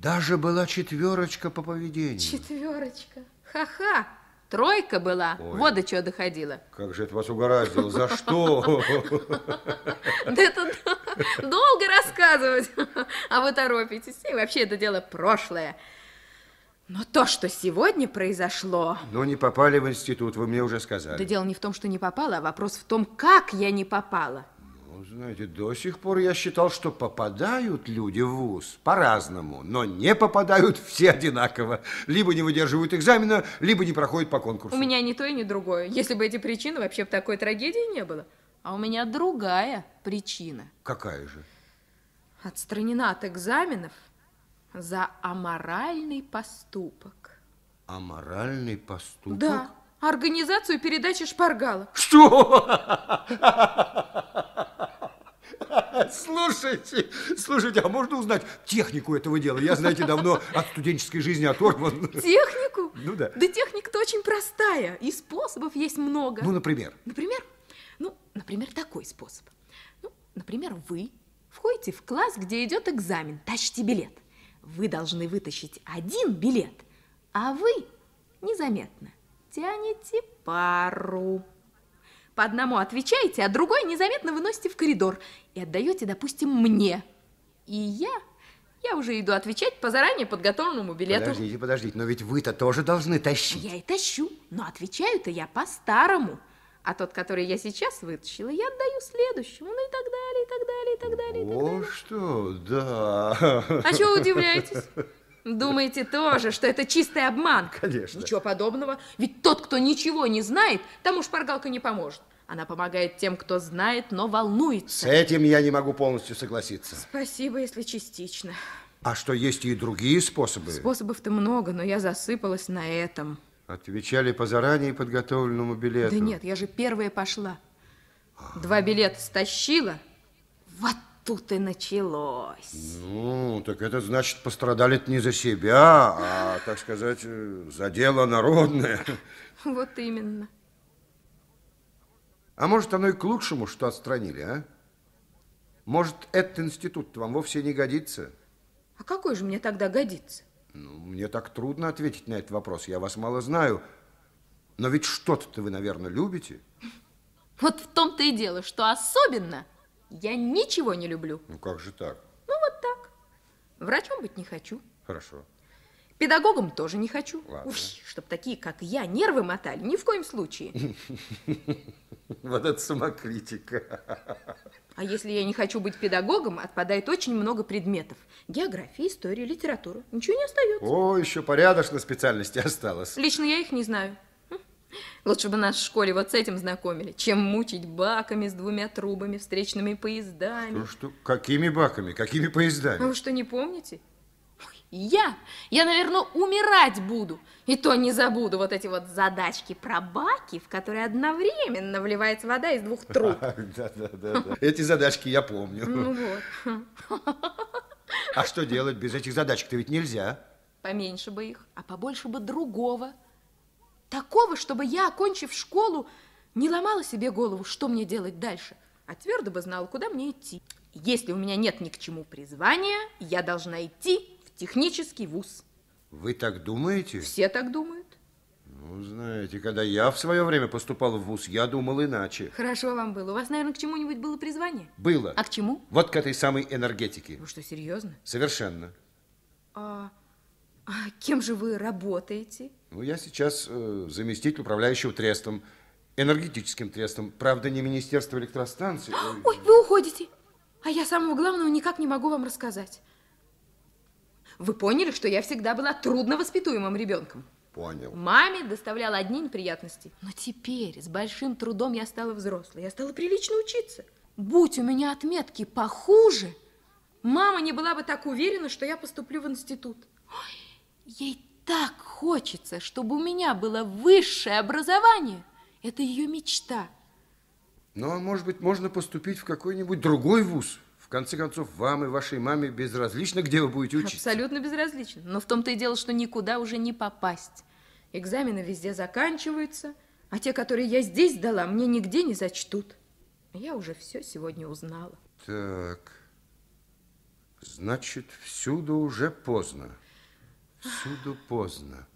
Даже была четверочка по поведению. Четверочка. Ха-ха. Тройка была. Ой. Вот до чего доходило. Как же это вас угораздило? За что? Да это долго рассказывать. А вы торопитесь. И вообще это дело прошлое. Но то, что сегодня произошло... Ну, не попали в институт, вы мне уже сказали. Да дело не в том, что не попала, а вопрос в том, как я не попала. Ну, знаете, до сих пор я считал, что попадают люди в ВУЗ по-разному, но не попадают все одинаково. Либо не выдерживают экзамена, либо не проходят по конкурсу. У меня ни то и ни другое. Если бы эти причины, вообще бы такой трагедии не было. А у меня другая причина. Какая же? Отстранена от экзаменов за аморальный поступок. Аморальный поступок? Да, организацию передачи шпаргалок. Что? Слушайте, слушайте, а можно узнать технику этого дела? Я, знаете, давно от студенческой жизни оторван. Технику? Ну да. Да техника-то очень простая, и способов есть много. Ну, например? Например? Ну, например, такой способ. Ну, например, вы входите в класс, где идет экзамен, тащите билет. Вы должны вытащить один билет, а вы незаметно тянете пару. По одному отвечаете, а другой незаметно выносите в коридор и отдаете, допустим, мне. И я, я уже иду отвечать по заранее подготовленному билету. Подождите, подождите, но ведь вы-то тоже должны тащить. Я и тащу, но отвечаю-то я по-старому. А тот, который я сейчас вытащила, я отдаю следующему, ну и так далее, и так далее, и так далее, и так далее. О, что, да. А чего удивляетесь? Думаете тоже, что это чистый обман? Конечно. Ничего подобного. Ведь тот, кто ничего не знает, тому шпаргалка не поможет. Она помогает тем, кто знает, но С волнуется. этим я не могу полностью согласиться. Спасибо, если частично. А что, есть и другие способы? Способов-то много, но я засыпалась на этом. Отвечали по заранее подготовленному билету. Да нет, я же первая пошла. Два билета стащила. Вот тут и началось. Ну, так это значит, пострадали не за себя, а, так сказать, э, за дело народное. Вот именно. А может, оно и к лучшему, что отстранили, а? Может, этот институт вам вовсе не годится? А какой же мне тогда годится? Ну, мне так трудно ответить на этот вопрос, я вас мало знаю. Но ведь что-то вы, наверное, любите. Вот в том-то и дело, что особенно я ничего не люблю. Ну, как же так? Ну, вот так. Врачом быть не хочу. Хорошо. Педагогом тоже не хочу. Ладно. чтоб такие, как я, нервы мотали, ни в коем случае. Вот это самокритика. А если я не хочу быть педагогом, отпадает очень много предметов. География, история, литература. Ничего не остается. О, еще порядочно специальности осталось. Лично я их не знаю. Лучше бы нас в школе вот с этим знакомили, чем мучить баками с двумя трубами, встречными поездами. Ну что, какими баками, какими А поездами? вы что, не помните? Я, я, наверное, умирать буду. И то не забуду вот эти вот задачки про баки, в которые одновременно вливается вода из двух труб. Да, да, да, да. Эти задачки я помню. Ну вот, А что делать без этих задачек-то ведь нельзя. поменьше бы их, а побольше бы другого. Такого, чтобы я, окончив школу, не ломала себе голову, что мне делать дальше, а твердо бы знала, куда мне идти. Если у меня нет ни к чему призвания, я должна идти в технический вуз. Вы так думаете? Все так думают. Ну, знаете, когда я в свое время поступал в ВУЗ, я думал иначе. Хорошо вам было. У вас, наверное, к чему-нибудь было призвание? Было. А к чему? Вот к этой самой энергетике. Вы что, серьезно? Совершенно. А, а кем же вы работаете? Ну, я сейчас э, заместитель управляющего трестом, энергетическим трестом. Правда, не Министерство электростанций. Ой, Ой, вы уходите. А я самого главного никак не могу вам рассказать. Вы поняли, что я всегда была трудновоспитуемым ребенком? Понял. Маме доставляла одни неприятности. Но теперь с большим трудом я стала взрослой. Я стала прилично учиться. Будь у меня отметки похуже, мама не была бы так уверена, что я поступлю в институт. Ой, ей так хочется, чтобы у меня было высшее образование. Это ее мечта. Ну, а может быть, можно поступить в какой-нибудь другой вуз? В конце концов, вам и вашей маме безразлично, где вы будете учиться. Абсолютно безразлично. Но в том-то и дело, что никуда уже не попасть. Экзамены везде заканчиваются, а те, которые я здесь дала, мне нигде не зачтут. Я уже все сегодня узнала. Так. Значит, всюду уже поздно. Всюду поздно.